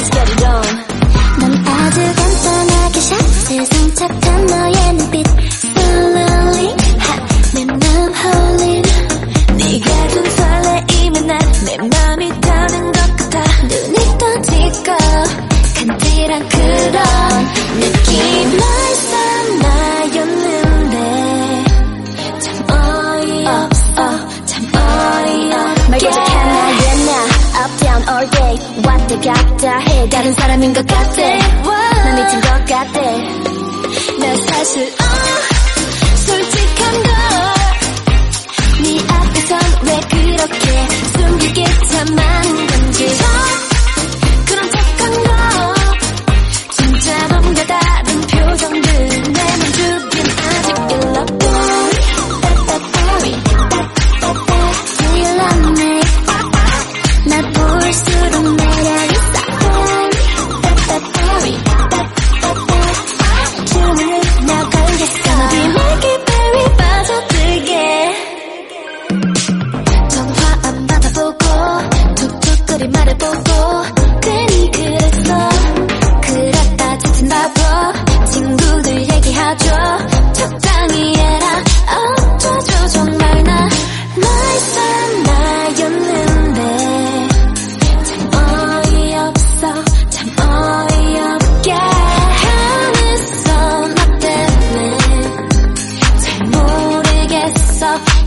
Let's get it on. 넌 아주 간단하게 샷 세상 착한 너의 눈빛 Slowly 내 마음 홀린 네가 좀 설레이면 난내 맘이 타는 것 같아. 눈이 떠지고 간지런 그런 갔다 해. 다른 사람인 것 같아. 난 미친 것 같아. 나 사실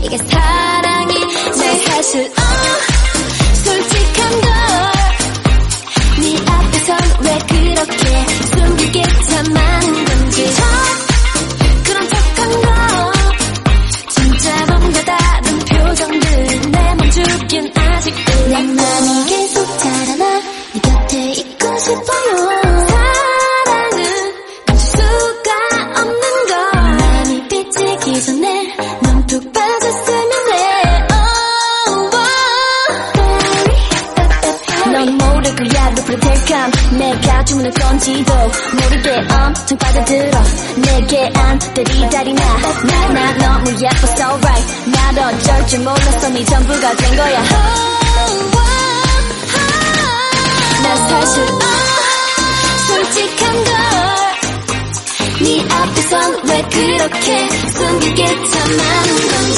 이게 사랑이 내 사실 어. 솔직한 걸네 앞에선 왜 그렇게 숨길 게참 많은 건지. 어, 그런 척한 거 진짜 다른 표정들 내맘 죽긴 아직 내 맘이 계속 자라나 네 곁에 있고 싶어요 넌 모르고야 높을 텔감. 내가 주문을 건지도 모르게 엄청 빠져들어. 내게 안 때리다리 나나 너무 예뻐 so right 날 어쩔 줄 몰랐어. 네 전부가 된 거야. 나 사실 어 솔직한 걸네 앞에선 왜 그렇게 숨길 게참 많은 건지